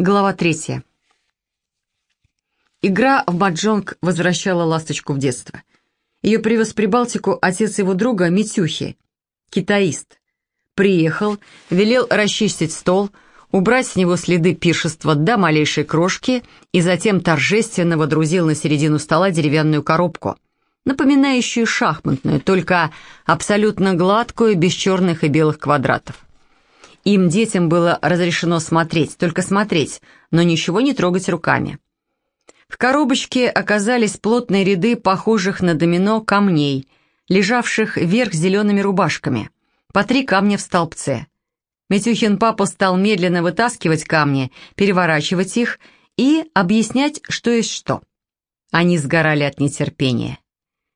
Глава третья. Игра в маджонг возвращала ласточку в детство. Ее привез Прибалтику отец его друга Митюхи, китаист. Приехал, велел расчистить стол, убрать с него следы пиршества до малейшей крошки и затем торжественно водрузил на середину стола деревянную коробку, напоминающую шахматную, только абсолютно гладкую, без черных и белых квадратов. Им, детям, было разрешено смотреть, только смотреть, но ничего не трогать руками. В коробочке оказались плотные ряды похожих на домино камней, лежавших вверх зелеными рубашками, по три камня в столбце. Митюхин папа стал медленно вытаскивать камни, переворачивать их и объяснять, что есть что. Они сгорали от нетерпения.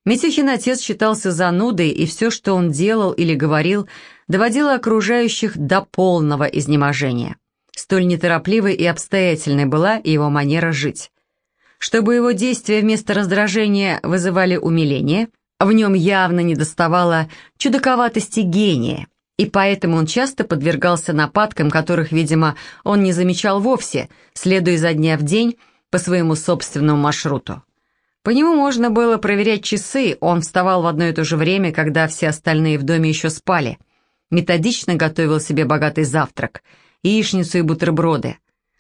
Митюхин отец считался занудой, и все, что он делал или говорил, доводило окружающих до полного изнеможения. Столь неторопливой и обстоятельной была его манера жить. Чтобы его действия вместо раздражения вызывали умиление, в нем явно недоставало чудаковатости гения, и поэтому он часто подвергался нападкам, которых, видимо, он не замечал вовсе, следуя изо дня в день по своему собственному маршруту. По нему можно было проверять часы, он вставал в одно и то же время, когда все остальные в доме еще спали. Методично готовил себе богатый завтрак, яичницу и бутерброды.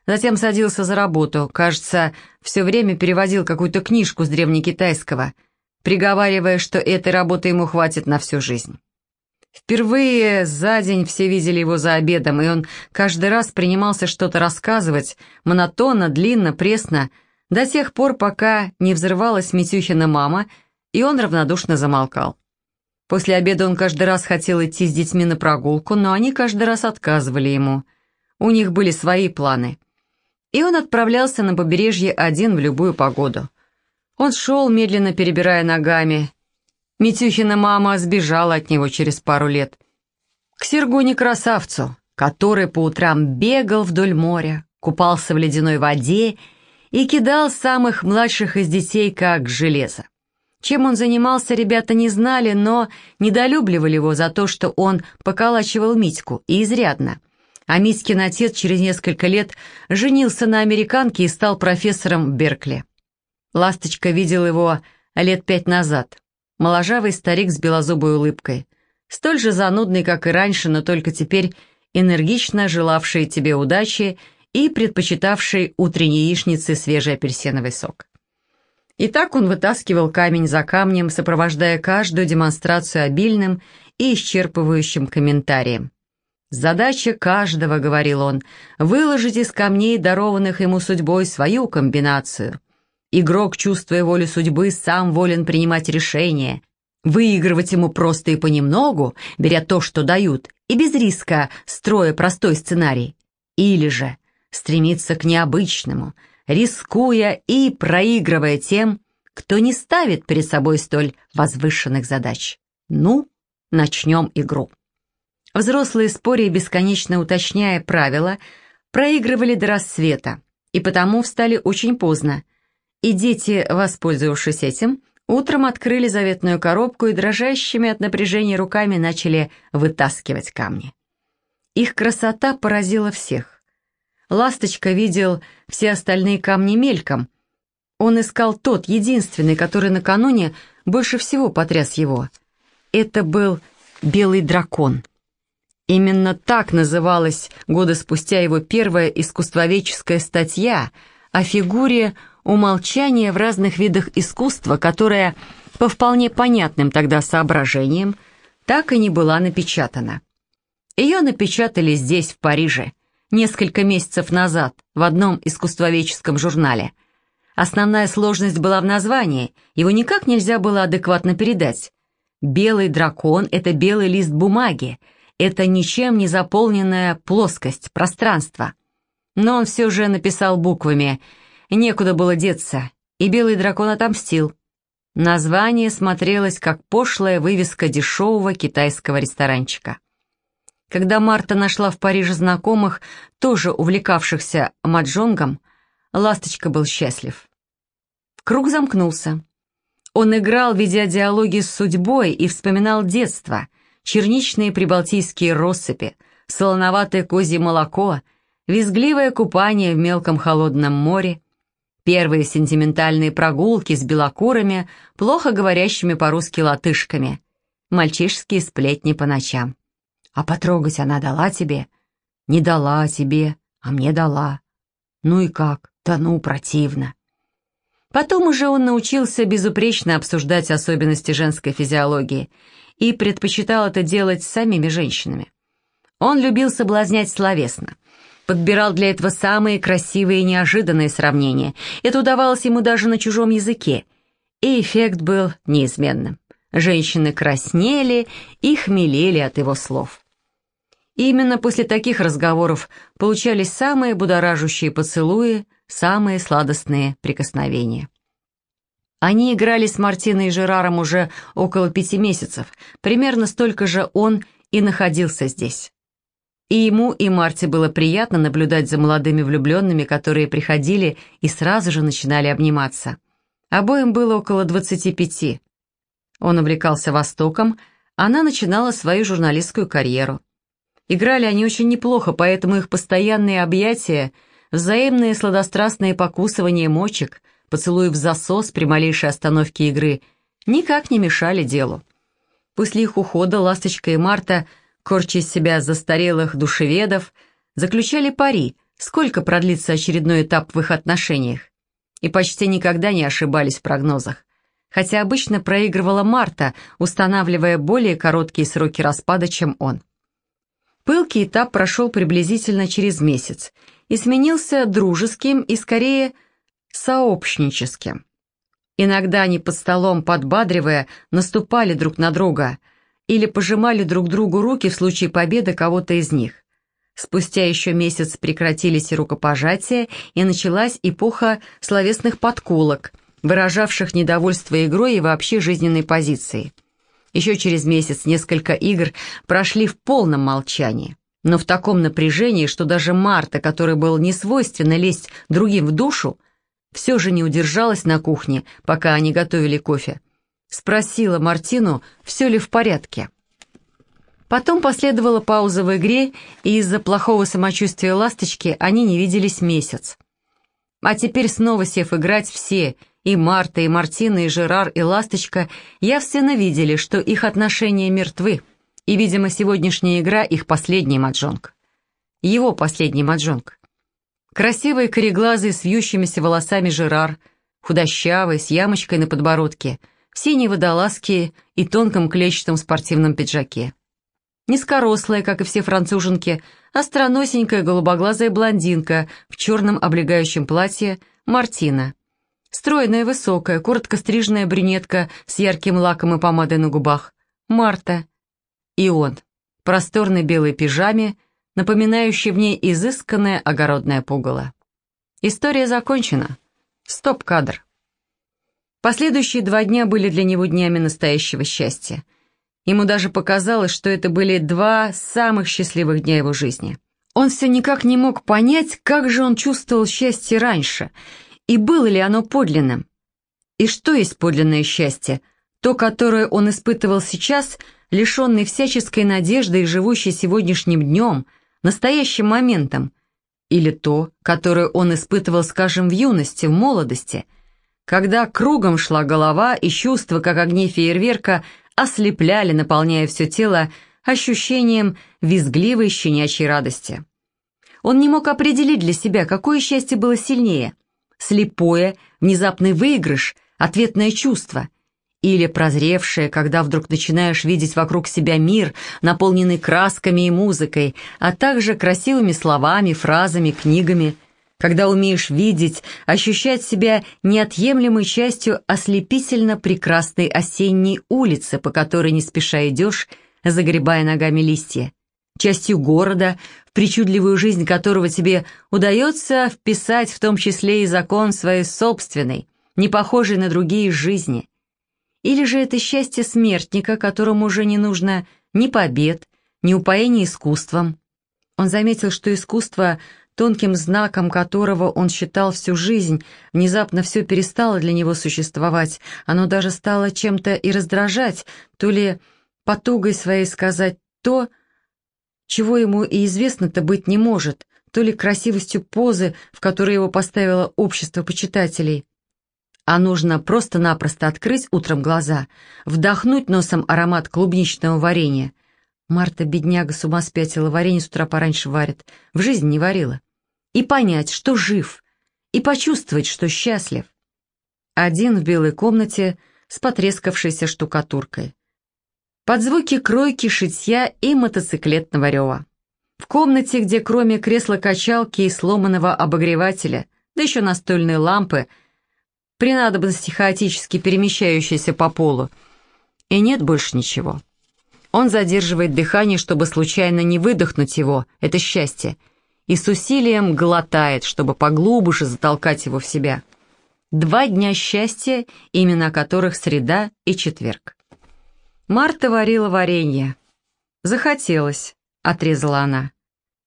Затем садился за работу, кажется, все время переводил какую-то книжку с древнекитайского, приговаривая, что этой работы ему хватит на всю жизнь. Впервые за день все видели его за обедом, и он каждый раз принимался что-то рассказывать, монотонно, длинно, пресно, до тех пор, пока не взрывалась Митюхина мама, и он равнодушно замолкал. После обеда он каждый раз хотел идти с детьми на прогулку, но они каждый раз отказывали ему. У них были свои планы. И он отправлялся на побережье один в любую погоду. Он шел, медленно перебирая ногами. Митюхина мама сбежала от него через пару лет. К Сергуне-красавцу, который по утрам бегал вдоль моря, купался в ледяной воде и кидал самых младших из детей как железо. Чем он занимался, ребята не знали, но недолюбливали его за то, что он поколачивал Митьку, и изрядно. А Митькин отец через несколько лет женился на американке и стал профессором в Беркли. Ласточка видел его лет пять назад. Моложавый старик с белозубой улыбкой. Столь же занудный, как и раньше, но только теперь энергично желавший тебе удачи и предпочитавший утренней яичнице свежий апельсиновый сок. И так он вытаскивал камень за камнем, сопровождая каждую демонстрацию обильным и исчерпывающим комментарием. «Задача каждого, — говорил он, — выложить из камней, дарованных ему судьбой, свою комбинацию. Игрок, чувствуя волю судьбы, сам волен принимать решения. Выигрывать ему просто и понемногу, беря то, что дают, и без риска, строя простой сценарий. Или же стремиться к необычному, рискуя и проигрывая тем, кто не ставит перед собой столь возвышенных задач. Ну, начнем игру. Взрослые, споря бесконечно уточняя правила, проигрывали до рассвета, и потому встали очень поздно. И дети, воспользовавшись этим, утром открыли заветную коробку и дрожащими от напряжения руками начали вытаскивать камни. Их красота поразила всех. Ласточка видел все остальные камни мельком. Он искал тот, единственный, который накануне больше всего потряс его. Это был белый дракон. Именно так называлась года спустя его первая искусствоведческая статья о фигуре умолчания в разных видах искусства, которая, по вполне понятным тогда соображениям, так и не была напечатана. Ее напечатали здесь, в Париже, несколько месяцев назад в одном искусствоведческом журнале. Основная сложность была в названии, его никак нельзя было адекватно передать. Белый дракон — это белый лист бумаги, это ничем не заполненная плоскость, пространство. Но он все же написал буквами, некуда было деться, и белый дракон отомстил. Название смотрелось как пошлая вывеска дешевого китайского ресторанчика. Когда Марта нашла в Париже знакомых, тоже увлекавшихся маджонгом, Ласточка был счастлив. Круг замкнулся. Он играл, ведя диалоги с судьбой, и вспоминал детство, черничные прибалтийские россыпи, солоноватое козье молоко, визгливое купание в мелком холодном море, первые сентиментальные прогулки с белокурами, плохо говорящими по-русски латышками, мальчишские сплетни по ночам. «А потрогать она дала тебе?» «Не дала тебе, а мне дала». «Ну и как? Да ну, противно». Потом уже он научился безупречно обсуждать особенности женской физиологии и предпочитал это делать с самими женщинами. Он любил соблазнять словесно, подбирал для этого самые красивые и неожиданные сравнения. Это удавалось ему даже на чужом языке, и эффект был неизменным. Женщины краснели и хмелели от его слов. И именно после таких разговоров получались самые будоражащие поцелуи, самые сладостные прикосновения. Они играли с Мартиной и Жераром уже около пяти месяцев, примерно столько же он и находился здесь. И ему, и Марте было приятно наблюдать за молодыми влюбленными, которые приходили и сразу же начинали обниматься. Обоим было около двадцати пяти. Он увлекался Востоком, она начинала свою журналистскую карьеру. Играли они очень неплохо, поэтому их постоянные объятия, взаимные сладострастные покусывания мочек, поцелуи в засос при малейшей остановке игры никак не мешали делу. После их ухода Ласточка и Марта, корча из себя застарелых душеведов, заключали пари, сколько продлится очередной этап в их отношениях, и почти никогда не ошибались в прогнозах хотя обычно проигрывала Марта, устанавливая более короткие сроки распада, чем он. Пылкий этап прошел приблизительно через месяц и сменился дружеским и, скорее, сообщническим. Иногда они под столом, подбадривая, наступали друг на друга или пожимали друг другу руки в случае победы кого-то из них. Спустя еще месяц прекратились и рукопожатия, и началась эпоха словесных подколок, выражавших недовольство игрой и вообще жизненной позицией. Еще через месяц несколько игр прошли в полном молчании, но в таком напряжении, что даже Марта, которой было не свойственно лезть другим в душу, все же не удержалась на кухне, пока они готовили кофе. Спросила Мартину, все ли в порядке. Потом последовала пауза в игре, и из-за плохого самочувствия ласточки они не виделись месяц. А теперь снова сев играть все – и Марта, и Мартина, и Жерар, и Ласточка явственно видели, что их отношения мертвы, и, видимо, сегодняшняя игра — их последний маджонг. Его последний маджонг. Красивый кореглазый с вьющимися волосами Жерар, худощавый, с ямочкой на подбородке, в синей водолазке и тонком клетчатом спортивном пиджаке. Низкорослая, как и все француженки, остроносенькая голубоглазая блондинка в черном облегающем платье Мартина — Стройная, высокая, коротко стриженная брюнетка с ярким лаком и помадой на губах. Марта. И он. Просторной белой пижаме, напоминающей в ней изысканное огородное пугало. История закончена. Стоп-кадр. Последующие два дня были для него днями настоящего счастья. Ему даже показалось, что это были два самых счастливых дня его жизни. Он все никак не мог понять, как же он чувствовал счастье раньше — и было ли оно подлинным? И что есть подлинное счастье? То, которое он испытывал сейчас, лишенный всяческой надежды и живущий сегодняшним днем, настоящим моментом, или то, которое он испытывал, скажем, в юности, в молодости, когда кругом шла голова и чувства, как огни фейерверка, ослепляли, наполняя все тело ощущением визгливой щенячьей радости. Он не мог определить для себя, какое счастье было сильнее – слепое, внезапный выигрыш, ответное чувство. Или прозревшее, когда вдруг начинаешь видеть вокруг себя мир, наполненный красками и музыкой, а также красивыми словами, фразами, книгами, когда умеешь видеть, ощущать себя неотъемлемой частью ослепительно прекрасной осенней улицы, по которой не спеша идешь, загребая ногами листья частью города, в причудливую жизнь которого тебе удается вписать в том числе и закон своей собственной, не похожей на другие жизни. Или же это счастье смертника, которому уже не нужно ни побед, ни упоения искусством. Он заметил, что искусство, тонким знаком которого он считал всю жизнь, внезапно все перестало для него существовать, оно даже стало чем-то и раздражать, то ли потугой своей сказать то, чего ему и известно-то быть не может, то ли красивостью позы, в которой его поставило общество почитателей. А нужно просто-напросто открыть утром глаза, вдохнуть носом аромат клубничного варенья. Марта, бедняга, с ума спятила, варенье с утра пораньше варит, в жизни не варила. И понять, что жив, и почувствовать, что счастлив. Один в белой комнате с потрескавшейся штукатуркой. Под звуки кройки, шитья и мотоциклетного рева. В комнате, где кроме кресла-качалки и сломанного обогревателя, да еще настольной лампы, при надобности хаотически перемещающейся по полу, и нет больше ничего. Он задерживает дыхание, чтобы случайно не выдохнуть его, это счастье, и с усилием глотает, чтобы поглубже затолкать его в себя. Два дня счастья, имена которых среда и четверг. Марта варила варенье. Захотелось, отрезала она.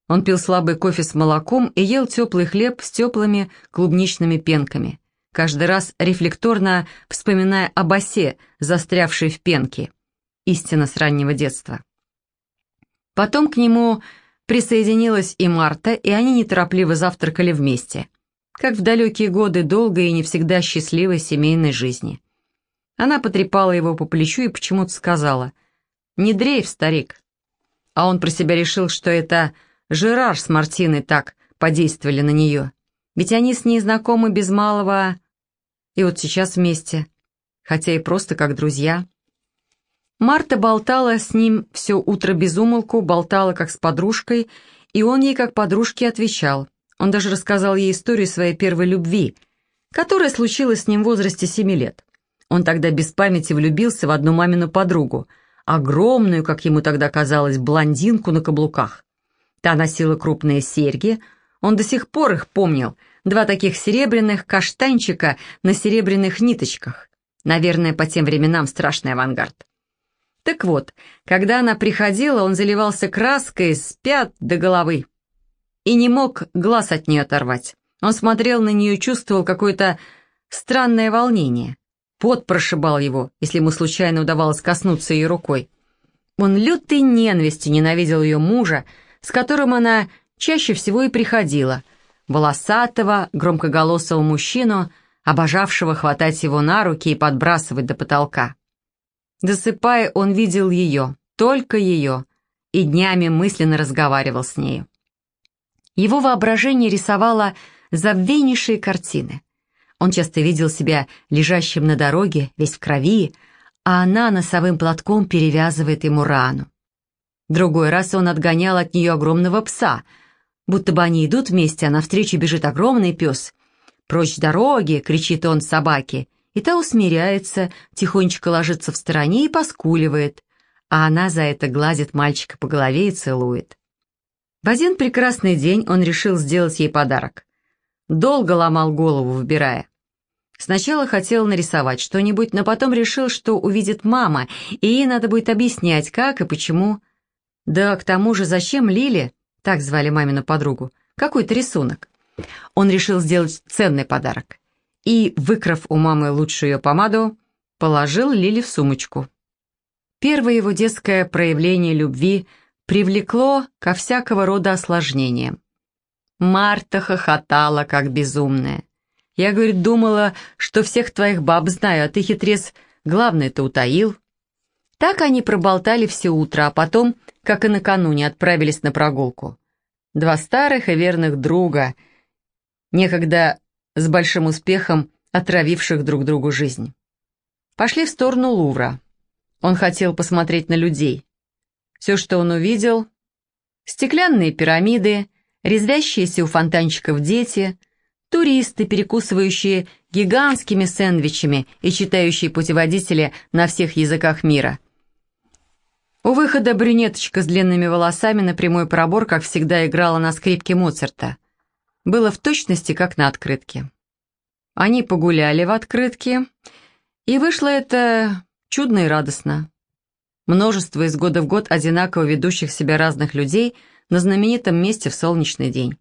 Он пил слабый кофе с молоком и ел теплый хлеб с теплыми клубничными пенками, каждый раз рефлекторно вспоминая об осе, застрявшей в пенке. Истина с раннего детства. Потом к нему присоединилась и Марта, и они неторопливо завтракали вместе, как в далекие годы долгой и не всегда счастливой семейной жизни. Она потрепала его по плечу и почему-то сказала «Не дрейф, старик». А он про себя решил, что это Жерар с Мартиной так подействовали на нее. Ведь они с ней знакомы без малого, и вот сейчас вместе, хотя и просто как друзья. Марта болтала с ним все утро без умолку, болтала как с подружкой, и он ей как подружке отвечал. Он даже рассказал ей историю своей первой любви, которая случилась с ним в возрасте семи лет. Он тогда без памяти влюбился в одну мамину подругу, огромную, как ему тогда казалось, блондинку на каблуках. Та носила крупные серьги, он до сих пор их помнил, два таких серебряных каштанчика на серебряных ниточках. Наверное, по тем временам страшный авангард. Так вот, когда она приходила, он заливался краской с пят до головы и не мог глаз от нее оторвать. Он смотрел на нее и чувствовал какое-то странное волнение. Пот прошибал его, если ему случайно удавалось коснуться ее рукой. Он лютой ненавистью ненавидел ее мужа, с которым она чаще всего и приходила, волосатого, громкоголосого мужчину, обожавшего хватать его на руки и подбрасывать до потолка. Досыпая, он видел ее, только ее, и днями мысленно разговаривал с нею. Его воображение рисовало забвеннейшие картины. Он часто видел себя лежащим на дороге, весь в крови, а она носовым платком перевязывает ему рану. Другой раз он отгонял от нее огромного пса, будто бы они идут вместе, а навстречу бежит огромный пес. «Прочь дороги!» — кричит он собаке, и та усмиряется, тихонечко ложится в стороне и поскуливает, а она за это гладит мальчика по голове и целует. В один прекрасный день он решил сделать ей подарок. Долго ломал голову, выбирая. Сначала хотел нарисовать что-нибудь, но потом решил, что увидит мама, и ей надо будет объяснять, как и почему. Да к тому же зачем Лиле, так звали мамину подругу, какой-то рисунок? Он решил сделать ценный подарок. И, выкрав у мамы лучшую ее помаду, положил Лиле в сумочку. Первое его детское проявление любви привлекло ко всякого рода осложнениям. Марта хохотала, как безумная. Я, говорит, думала, что всех твоих баб знаю, а ты, хитрец, главное-то утаил. Так они проболтали все утро, а потом, как и накануне, отправились на прогулку. Два старых и верных друга, некогда с большим успехом отравивших друг другу жизнь. Пошли в сторону Лувра. Он хотел посмотреть на людей. Все, что он увидел — стеклянные пирамиды, резвящиеся у фонтанчиков дети, туристы, перекусывающие гигантскими сэндвичами и читающие путеводители на всех языках мира — у выхода брюнеточка с длинными волосами на прямой пробор, как всегда, играла на скрипке Моцарта. Было в точности, как на открытке. Они погуляли в открытке, и вышло это чудно и радостно. Множество из года в год одинаково ведущих себя разных людей на знаменитом месте в солнечный день.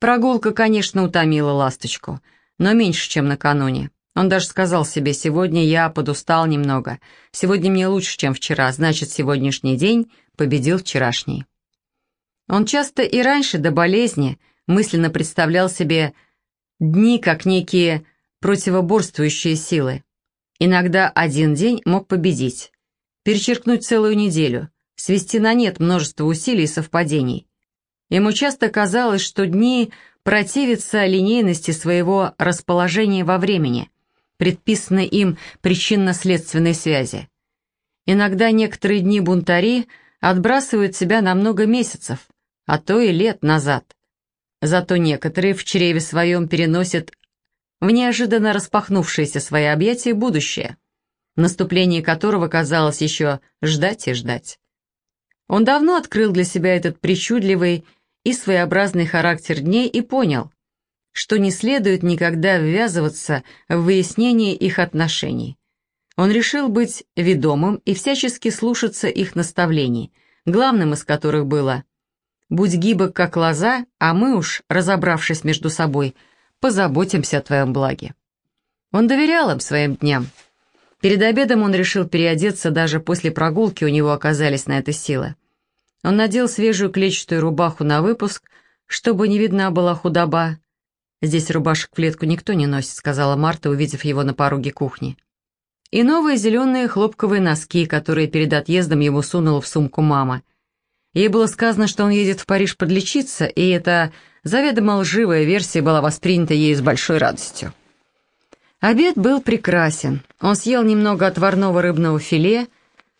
Прогулка, конечно, утомила ласточку, но меньше, чем накануне. Он даже сказал себе, сегодня я подустал немного. Сегодня мне лучше, чем вчера, значит, сегодняшний день победил вчерашний. Он часто и раньше до болезни мысленно представлял себе дни как некие противоборствующие силы. Иногда один день мог победить, перечеркнуть целую неделю, свести на нет множество усилий и совпадений. Ему часто казалось, что дни противятся линейности своего расположения во времени, предписанной им причинно-следственной связи. Иногда некоторые дни-бунтари отбрасывают себя на много месяцев, а то и лет назад. Зато некоторые в чреве своем переносят в неожиданно распахнувшееся свои объятия будущее, наступление которого казалось еще ждать и ждать. Он давно открыл для себя этот причудливый и своеобразный характер дней и понял, что не следует никогда ввязываться в выяснение их отношений. Он решил быть ведомым и всячески слушаться их наставлений, главным из которых было «Будь гибок, как лоза, а мы уж, разобравшись между собой, позаботимся о твоем благе». Он доверял им своим дням. Перед обедом он решил переодеться, даже после прогулки у него оказались на это силы. Он надел свежую клетчатую рубаху на выпуск, чтобы не видна была худоба. «Здесь рубашек в клетку никто не носит», — сказала Марта, увидев его на пороге кухни. И новые зеленые хлопковые носки, которые перед отъездом ему сунула в сумку мама. Ей было сказано, что он едет в Париж подлечиться, и эта заведомо лживая версия была воспринята ей с большой радостью. Обед был прекрасен. Он съел немного отварного рыбного филе,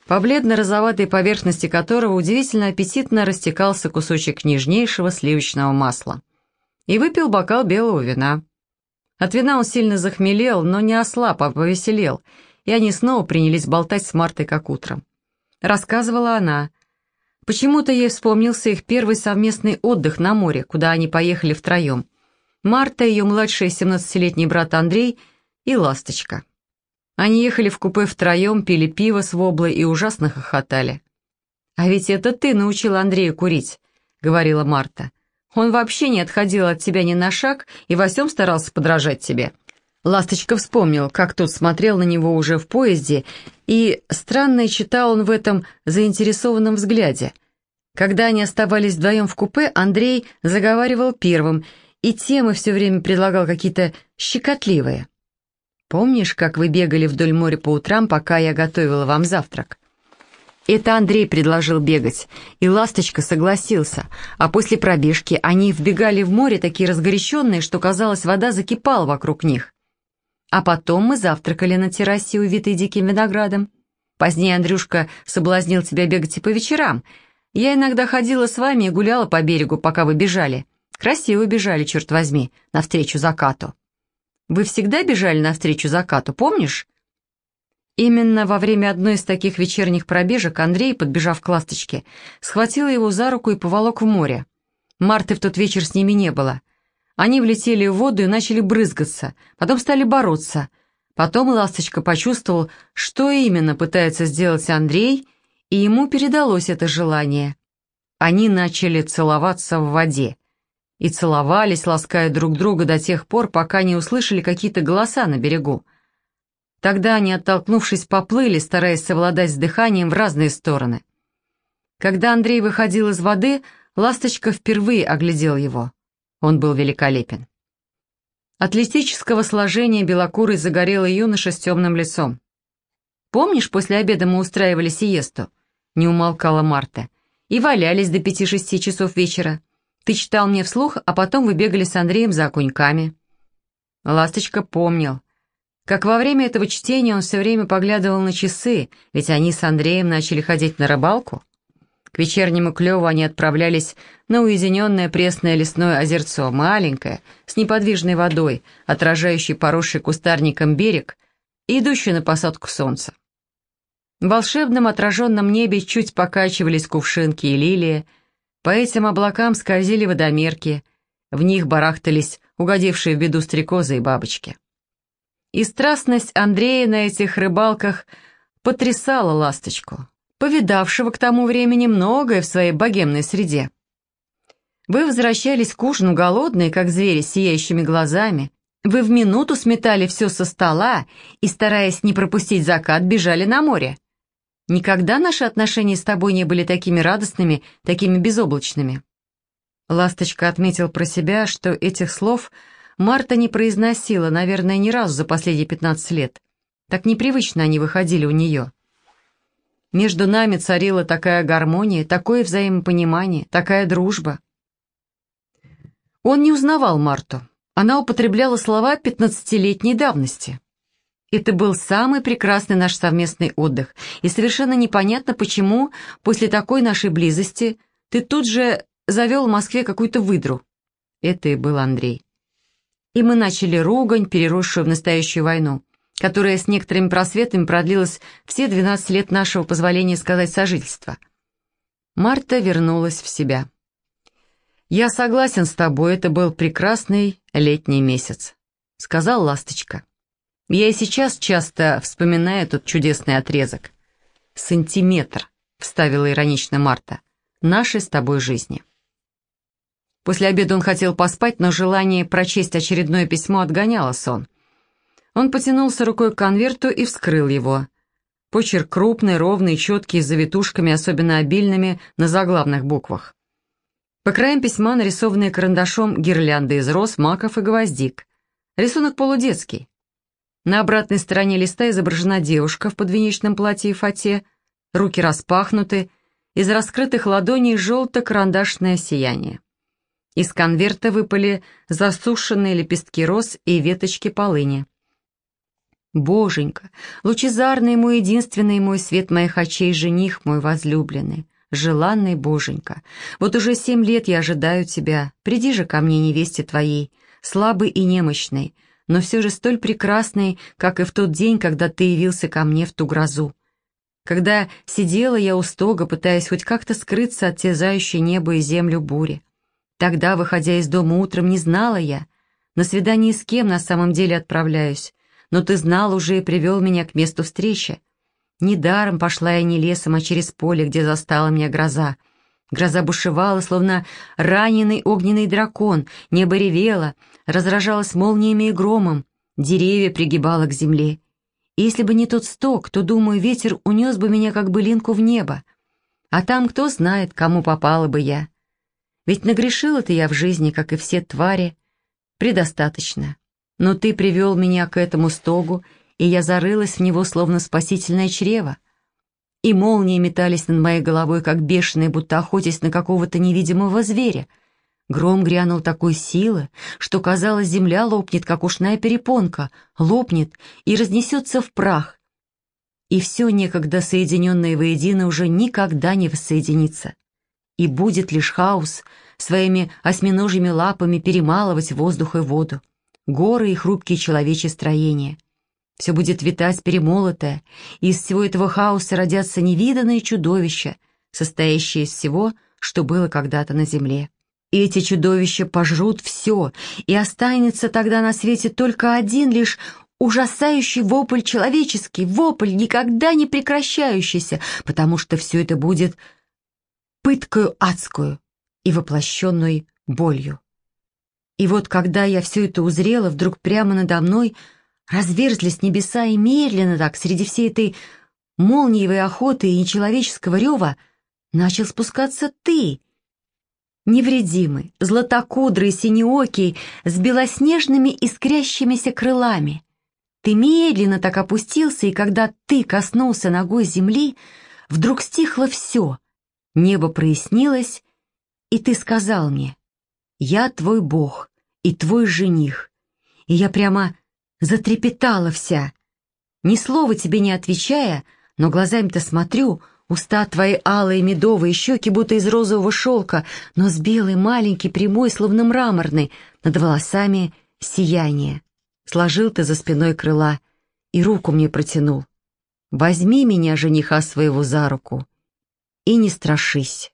по бледно-розоватой поверхности которого удивительно аппетитно растекался кусочек нежнейшего сливочного масла. И выпил бокал белого вина. От вина он сильно захмелел, но не ослаб, а повеселел, и они снова принялись болтать с Мартой как утром. Рассказывала она. Почему-то ей вспомнился их первый совместный отдых на море, куда они поехали втроем. Марта, ее младший 17-летний брат Андрей и Ласточка. Они ехали в купе втроем, пили пиво с воблой и ужасно хохотали. «А ведь это ты научила Андрея курить», — говорила Марта. «Он вообще не отходил от тебя ни на шаг и во всем старался подражать тебе». Ласточка вспомнил, как тот смотрел на него уже в поезде, и странно читал он в этом заинтересованном взгляде. Когда они оставались вдвоем в купе, Андрей заговаривал первым, и темы все время предлагал какие-то щекотливые. Помнишь, как вы бегали вдоль моря по утрам, пока я готовила вам завтрак? Это Андрей предложил бегать, и Ласточка согласился, а после пробежки они вбегали в море такие разгоряченные, что, казалось, вода закипала вокруг них. А потом мы завтракали на террасе, увитой диким виноградом. Позднее Андрюшка соблазнил тебя бегать и по вечерам. Я иногда ходила с вами и гуляла по берегу, пока вы бежали. Красиво бежали, черт возьми, навстречу закату. Вы всегда бежали навстречу закату, помнишь?» Именно во время одной из таких вечерних пробежек Андрей, подбежав к ласточке, схватил его за руку и поволок в море. Марты в тот вечер с ними не было. Они влетели в воду и начали брызгаться, потом стали бороться. Потом ласточка почувствовал, что именно пытается сделать Андрей, и ему передалось это желание. Они начали целоваться в воде и целовались, лаская друг друга до тех пор, пока не услышали какие-то голоса на берегу. Тогда они, оттолкнувшись, поплыли, стараясь совладать с дыханием в разные стороны. Когда Андрей выходил из воды, ласточка впервые оглядел его. Он был великолепен. Атлетического сложения белокурый загорелый юноша с темным лицом. «Помнишь, после обеда мы устраивали сиесту?» — не умолкала Марта. «И валялись до пяти-шести часов вечера. Ты читал мне вслух, а потом вы бегали с Андреем за окуньками». Ласточка помнил. Как во время этого чтения он все время поглядывал на часы, ведь они с Андреем начали ходить на рыбалку. К вечернему клеву они отправлялись на уединенное пресное лесное озерцо, маленькое, с неподвижной водой, отражающей поросший кустарником берег и идущий на посадку солнца. В волшебном отраженном небе чуть покачивались кувшинки и лилии, по этим облакам скользили водомерки, в них барахтались угодившие в беду стрекозы и бабочки. И страстность Андрея на этих рыбалках потрясала ласточку, повидавшего к тому времени многое в своей богемной среде. Вы возвращались к ужину голодные, как звери с сияющими глазами. Вы в минуту сметали все со стола и, стараясь не пропустить закат, бежали на море. Никогда наши отношения с тобой не были такими радостными, такими безоблачными. Ласточка отметил про себя, что этих слов Марта не произносила, наверное, ни разу за последние 15 лет. Так непривычно они выходили у нее. Между нами царила такая гармония, такое взаимопонимание, такая дружба. Он не узнавал Марту. Она употребляла слова пятнадцатилетней давности. Это был самый прекрасный наш совместный отдых, и совершенно непонятно, почему после такой нашей близости ты тут же завел в Москве какую-то выдру. Это и был Андрей. И мы начали ругань, переросшую в настоящую войну которая с некоторыми просветами продлилась все 12 лет нашего позволения сказать сожительства. Марта вернулась в себя. «Я согласен с тобой, это был прекрасный летний месяц», — сказал Ласточка. «Я и сейчас часто вспоминаю этот чудесный отрезок. Сантиметр», — вставила иронично Марта, — «нашей с тобой жизни». После обеда он хотел поспать, но желание прочесть очередное письмо отгоняло сон. Он потянулся рукой к конверту и вскрыл его. Почерк крупный, ровный, четкий, с завитушками, особенно обильными, на заглавных буквах. По краям письма нарисованные карандашом гирлянды из роз, маков и гвоздик. Рисунок полудетский. На обратной стороне листа изображена девушка в подвенечном платье и фате, руки распахнуты, из раскрытых ладоней желто-карандашное сияние. Из конверта выпали засушенные лепестки роз и веточки полыни. Боженька, лучезарный мой единственный мой свет моих очей, жених мой возлюбленный, желанный Боженька, вот уже семь лет я ожидаю тебя, приди же ко мне, невесте твоей, слабый и немощный, но все же столь прекрасный, как и в тот день, когда ты явился ко мне в ту грозу. Когда сидела я у стога, пытаясь хоть как-то скрыться от тезающей небо и землю бури. Тогда, выходя из дома утром, не знала я, на свидание с кем на самом деле отправляюсь, но ты знал уже и привел меня к месту встречи. Недаром пошла я не лесом, а через поле, где застала меня гроза. Гроза бушевала, словно раненый огненный дракон, небо ревело, разражалось молниями и громом, деревья пригибало к земле. И если бы не тот сток, то, думаю, ветер унес бы меня как былинку в небо. А там кто знает, кому попала бы я. Ведь нагрешила-то я в жизни, как и все твари, предостаточно. Но ты привел меня к этому стогу, и я зарылась в него, словно спасительное чрево. И молнии метались над моей головой, как бешеные, будто охотясь на какого-то невидимого зверя. Гром грянул такой силы, что, казалось, земля лопнет, как ушная перепонка, лопнет и разнесется в прах. И все некогда соединенное воедино уже никогда не воссоединится. И будет лишь хаос своими осьминожьими лапами перемалывать воздух и воду горы и хрупкие человечьи строения. Все будет витать перемолотое, и из всего этого хаоса родятся невиданные чудовища, состоящие из всего, что было когда-то на земле. И эти чудовища пожрут все, и останется тогда на свете только один лишь ужасающий вопль человеческий, вопль, никогда не прекращающийся, потому что все это будет пыткою адскую и воплощенной болью. И вот когда я все это узрела, вдруг прямо надо мной разверзлись небеса и медленно так, среди всей этой молниевой охоты и нечеловеческого рева, начал спускаться ты, невредимый, златокудрый, синеокий, с белоснежными искрящимися крылами. Ты медленно так опустился, и когда ты коснулся ногой земли, вдруг стихло все, небо прояснилось, и ты сказал мне — я твой бог и твой жених. И я прямо затрепетала вся. Ни слова тебе не отвечая, но глазами-то смотрю, уста твои алые, медовые, щеки будто из розового шелка, но с белой, маленький, прямой, словно мраморный, над волосами сияние. Сложил ты за спиной крыла и руку мне протянул. Возьми меня, жениха своего, за руку и не страшись.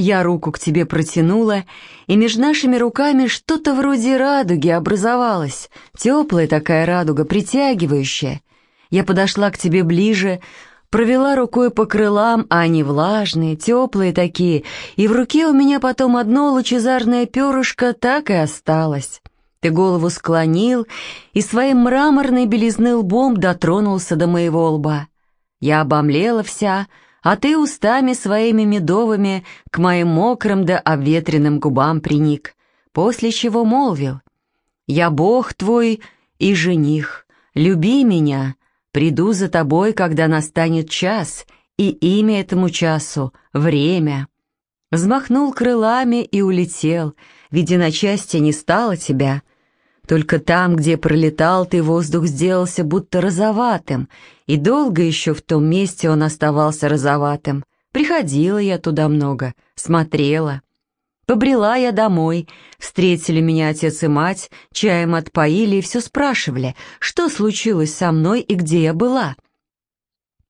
Я руку к тебе протянула, и между нашими руками что-то вроде радуги образовалось, теплая такая радуга, притягивающая. Я подошла к тебе ближе, провела рукой по крылам, а они влажные, теплые такие, и в руке у меня потом одно лучезарное перышко так и осталось. Ты голову склонил и своим мраморной белизны лбом дотронулся до моего лба. Я обомлела вся, а ты устами своими медовыми к моим мокрым да обветренным губам приник, после чего молвил, «Я Бог твой и жених, люби меня, приду за тобой, когда настанет час, и имя этому часу — время». Взмахнул крылами и улетел, ведь на части не стало тебя. Только там, где пролетал ты, воздух сделался будто розоватым, и долго еще в том месте он оставался розоватым. Приходила я туда много, смотрела. Побрела я домой, встретили меня отец и мать, чаем отпоили и все спрашивали, что случилось со мной и где я была.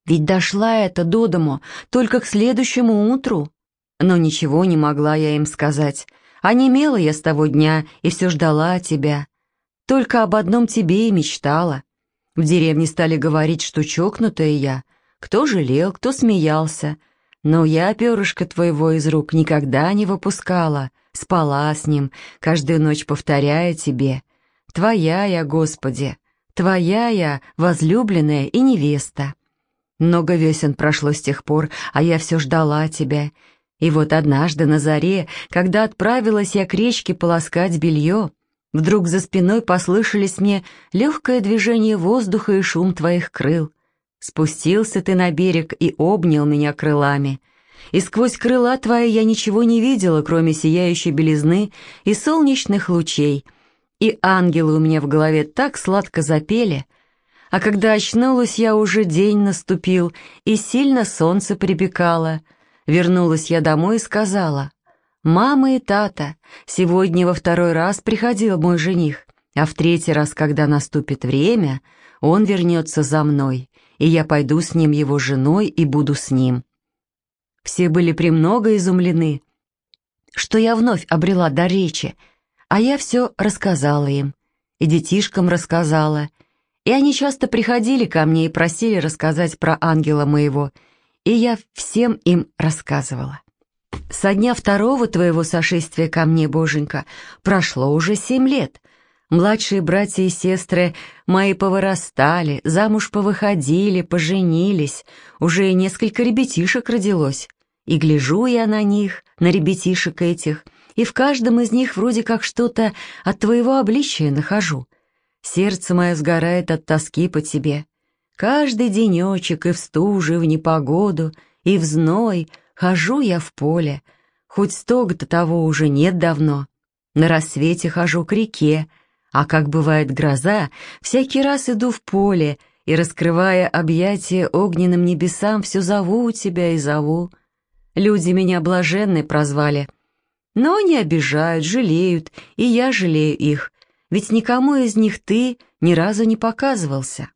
Ведь дошла это до дому только к следующему утру. Но ничего не могла я им сказать. А немела я с того дня и все ждала тебя. Только об одном тебе и мечтала. В деревне стали говорить, что чокнутая я. Кто жалел, кто смеялся. Но я перышко твоего из рук никогда не выпускала. Спала с ним, каждую ночь повторяя тебе. Твоя я, Господи, твоя я, возлюбленная и невеста. Много весен прошло с тех пор, а я все ждала тебя, и вот однажды на заре, когда отправилась я к речке полоскать белье, вдруг за спиной послышались мне легкое движение воздуха и шум твоих крыл. Спустился ты на берег и обнял меня крылами. И сквозь крыла твои я ничего не видела, кроме сияющей белизны и солнечных лучей. И ангелы у меня в голове так сладко запели. А когда очнулась я, уже день наступил, и сильно солнце припекало — Вернулась я домой и сказала, «Мама и тата, сегодня во второй раз приходил мой жених, а в третий раз, когда наступит время, он вернется за мной, и я пойду с ним его женой и буду с ним». Все были премного изумлены, что я вновь обрела до речи, а я все рассказала им, и детишкам рассказала, и они часто приходили ко мне и просили рассказать про ангела моего — и я всем им рассказывала. Со дня второго твоего сошествия ко мне, Боженька, прошло уже семь лет. Младшие братья и сестры мои повырастали, замуж повыходили, поженились, уже несколько ребятишек родилось. И гляжу я на них, на ребятишек этих, и в каждом из них вроде как что-то от твоего обличия нахожу. Сердце мое сгорает от тоски по тебе. Каждый денечек и в стуже, и в непогоду, и в зной хожу я в поле, хоть стога-то того уже нет давно. На рассвете хожу к реке, а как бывает гроза, всякий раз иду в поле и, раскрывая объятия огненным небесам, все зову тебя и зову. Люди меня блаженной прозвали, но не обижают, жалеют, и я жалею их, ведь никому из них ты ни разу не показывался.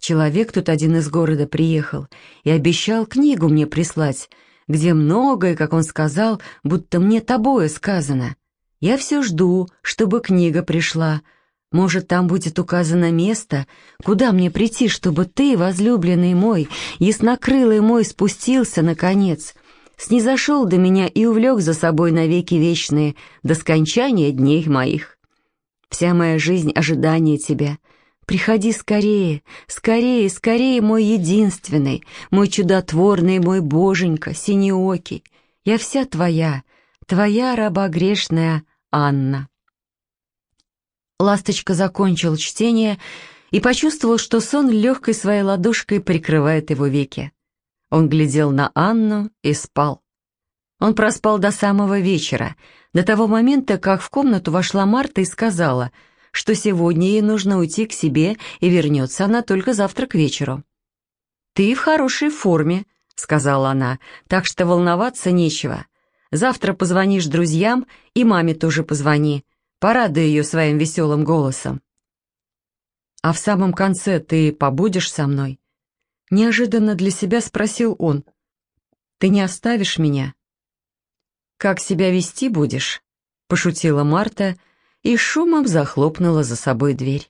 Человек тут один из города приехал и обещал книгу мне прислать, где многое, как он сказал, будто мне тобою сказано. Я все жду, чтобы книга пришла. Может, там будет указано место, куда мне прийти, чтобы ты, возлюбленный мой, яснокрылый мой, спустился, наконец, снизошел до меня и увлек за собой навеки вечные, до скончания дней моих. Вся моя жизнь — ожидание тебя — Приходи скорее, скорее, скорее, мой единственный, мой чудотворный, мой боженька, синеокий. Я вся твоя, твоя раба грешная Анна. Ласточка закончил чтение и почувствовал, что сон легкой своей ладошкой прикрывает его веки. Он глядел на Анну и спал. Он проспал до самого вечера, до того момента, как в комнату вошла Марта и сказала — что сегодня ей нужно уйти к себе, и вернется она только завтра к вечеру. «Ты в хорошей форме», — сказала она, — «так что волноваться нечего. Завтра позвонишь друзьям, и маме тоже позвони. Порадуй ее своим веселым голосом». «А в самом конце ты побудешь со мной?» Неожиданно для себя спросил он. «Ты не оставишь меня?» «Как себя вести будешь?» — пошутила Марта, — и шумом захлопнула за собой дверь.